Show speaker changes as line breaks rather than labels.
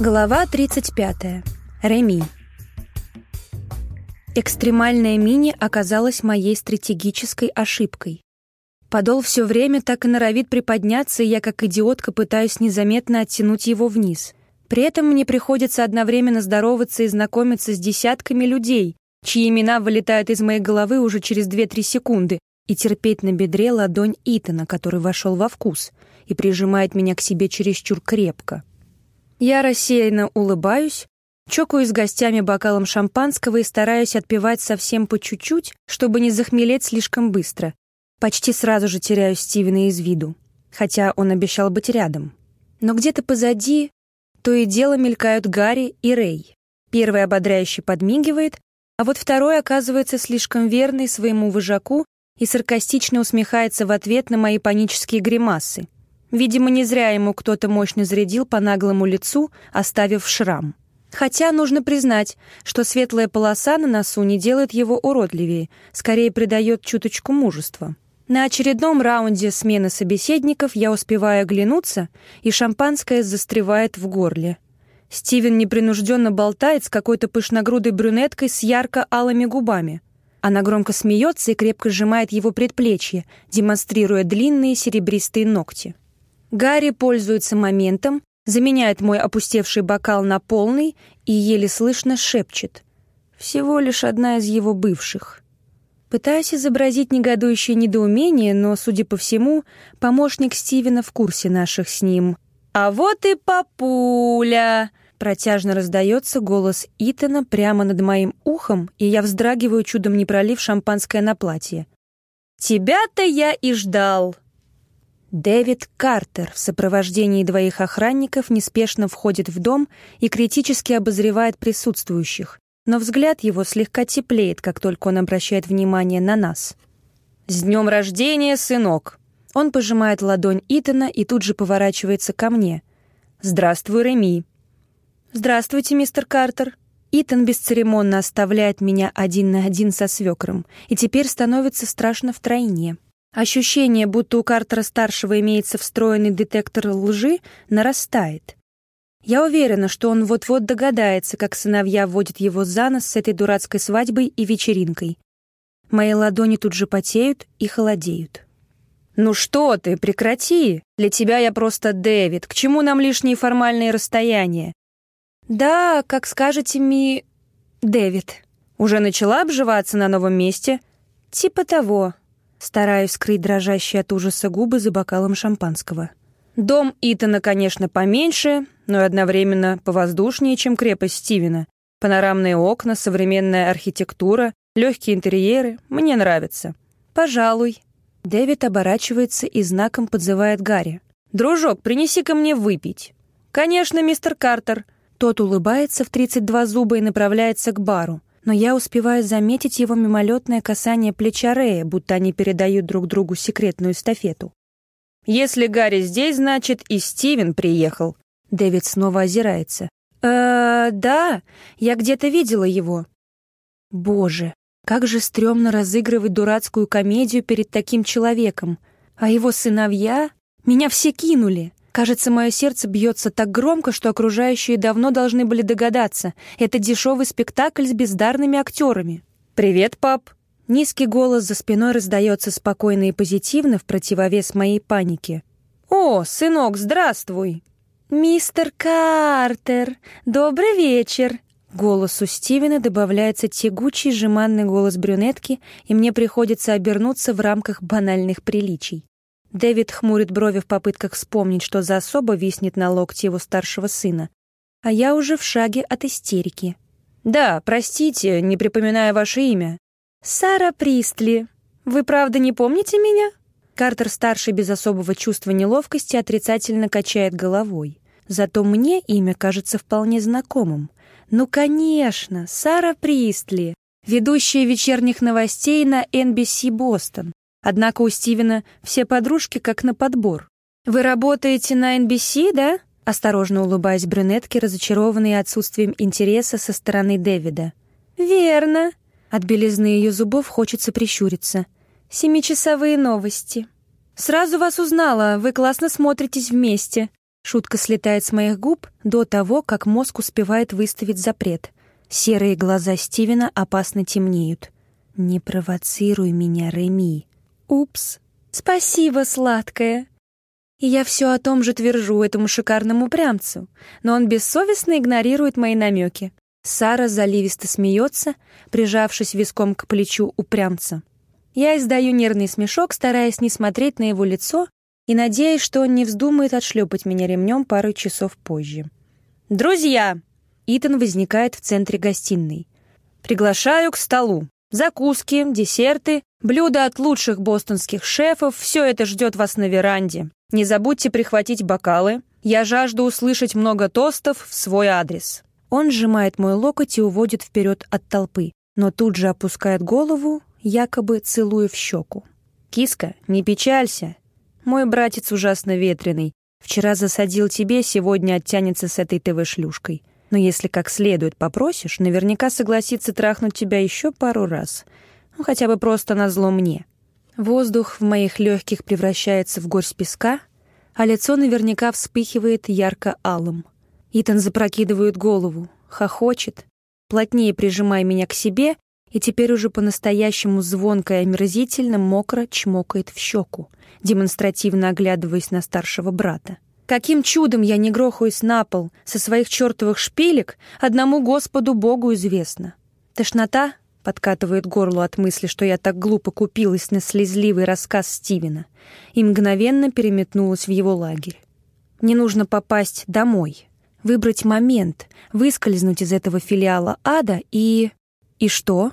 Глава 35. Реми. Экстремальная мини оказалась моей стратегической ошибкой. Подол все время так и норовит приподняться, и я как идиотка пытаюсь незаметно оттянуть его вниз. При этом мне приходится одновременно здороваться и знакомиться с десятками людей, чьи имена вылетают из моей головы уже через 2-3 секунды, и терпеть на бедре ладонь Итана, который вошел во вкус и прижимает меня к себе чересчур крепко. Я рассеянно улыбаюсь, чокаюсь с гостями бокалом шампанского и стараюсь отпивать совсем по чуть-чуть, чтобы не захмелеть слишком быстро. Почти сразу же теряю Стивена из виду, хотя он обещал быть рядом. Но где-то позади то и дело мелькают Гарри и Рэй. Первый ободряюще подмигивает, а вот второй оказывается слишком верный своему вожаку и саркастично усмехается в ответ на мои панические гримасы. Видимо, не зря ему кто-то мощно зарядил по наглому лицу, оставив шрам. Хотя нужно признать, что светлая полоса на носу не делает его уродливее, скорее придает чуточку мужества. На очередном раунде смены собеседников я успеваю оглянуться, и шампанское застревает в горле. Стивен непринужденно болтает с какой-то пышногрудой брюнеткой с ярко-алыми губами. Она громко смеется и крепко сжимает его предплечье, демонстрируя длинные серебристые ногти. Гарри пользуется моментом, заменяет мой опустевший бокал на полный и еле слышно шепчет. Всего лишь одна из его бывших. Пытаюсь изобразить негодующее недоумение, но, судя по всему, помощник Стивена в курсе наших с ним. «А вот и папуля!» Протяжно раздается голос Итана прямо над моим ухом, и я вздрагиваю, чудом не пролив шампанское на платье. «Тебя-то я и ждал!» Дэвид Картер в сопровождении двоих охранников неспешно входит в дом и критически обозревает присутствующих, но взгляд его слегка теплеет, как только он обращает внимание на нас. «С днем рождения, сынок!» Он пожимает ладонь Итана и тут же поворачивается ко мне. «Здравствуй, Реми!» «Здравствуйте, мистер Картер!» Итан бесцеремонно оставляет меня один на один со свекром, и теперь становится страшно втройне. Ощущение, будто у Картера-старшего имеется встроенный детектор лжи, нарастает. Я уверена, что он вот-вот догадается, как сыновья водят его за нос с этой дурацкой свадьбой и вечеринкой. Мои ладони тут же потеют и холодеют. «Ну что ты, прекрати! Для тебя я просто Дэвид. К чему нам лишние формальные расстояния?» «Да, как скажете, ми... Дэвид. Уже начала обживаться на новом месте?» «Типа того», Стараюсь скрыть дрожащие от ужаса губы за бокалом шампанского. Дом Итана, конечно, поменьше, но и одновременно повоздушнее, чем крепость Стивена. Панорамные окна, современная архитектура, легкие интерьеры мне нравятся. Пожалуй. Дэвид оборачивается и знаком подзывает Гарри. «Дружок, принеси-ка мне выпить». «Конечно, мистер Картер». Тот улыбается в 32 зуба и направляется к бару но я успеваю заметить его мимолетное касание плеча Рея, будто они передают друг другу секретную эстафету. «Если Гарри здесь, значит, и Стивен приехал». Дэвид снова озирается. «Э, да, я где-то видела его». Боже, как же стрёмно разыгрывать дурацкую комедию перед таким человеком. А его сыновья? Меня все кинули. Кажется, мое сердце бьется так громко, что окружающие давно должны были догадаться. Это дешевый спектакль с бездарными актерами. «Привет, пап!» Низкий голос за спиной раздается спокойно и позитивно в противовес моей панике. «О, сынок, здравствуй!» «Мистер Картер, добрый вечер!» Голосу Стивена добавляется тягучий, жеманный голос брюнетки, и мне приходится обернуться в рамках банальных приличий. Дэвид хмурит брови в попытках вспомнить, что за особо виснет на локте его старшего сына. А я уже в шаге от истерики. «Да, простите, не припоминаю ваше имя». «Сара Пристли. Вы правда не помните меня?» Картер-старший без особого чувства неловкости отрицательно качает головой. Зато мне имя кажется вполне знакомым. Ну, конечно, Сара Пристли, ведущая вечерних новостей на NBC Бостон. Однако у Стивена все подружки как на подбор. «Вы работаете на NBC, да?» Осторожно улыбаясь брюнетке, разочарованной отсутствием интереса со стороны Дэвида. «Верно». От белизны ее зубов хочется прищуриться. «Семичасовые новости». «Сразу вас узнала, вы классно смотритесь вместе». Шутка слетает с моих губ до того, как мозг успевает выставить запрет. Серые глаза Стивена опасно темнеют. «Не провоцируй меня, Реми». «Упс. Спасибо, сладкая». И я все о том же твержу этому шикарному прямцу, но он бессовестно игнорирует мои намеки. Сара заливисто смеется, прижавшись виском к плечу упрямца. Я издаю нервный смешок, стараясь не смотреть на его лицо и надеясь, что он не вздумает отшлепать меня ремнем пару часов позже. «Друзья!» Итан возникает в центре гостиной. «Приглашаю к столу. Закуски, десерты, блюда от лучших бостонских шефов — все это ждет вас на веранде. Не забудьте прихватить бокалы. Я жажду услышать много тостов в свой адрес». Он сжимает мой локоть и уводит вперед от толпы, но тут же опускает голову, якобы целуя в щеку. «Киска, не печалься. Мой братец ужасно ветреный. Вчера засадил тебе, сегодня оттянется с этой ТВ-шлюшкой. Но если как следует попросишь, наверняка согласится трахнуть тебя еще пару раз. Ну, хотя бы просто назло мне. Воздух в моих легких превращается в горсть песка, а лицо наверняка вспыхивает ярко-алым. Итан запрокидывает голову, хохочет, плотнее прижимая меня к себе и теперь уже по-настоящему звонко и омерзительно мокро чмокает в щеку, демонстративно оглядываясь на старшего брата. Каким чудом я не грохаюсь на пол со своих чертовых шпилек, одному Господу Богу известно. Тошнота подкатывает горло от мысли, что я так глупо купилась на слезливый рассказ Стивена и мгновенно переметнулась в его лагерь. Мне нужно попасть домой, выбрать момент, выскользнуть из этого филиала ада и... И что?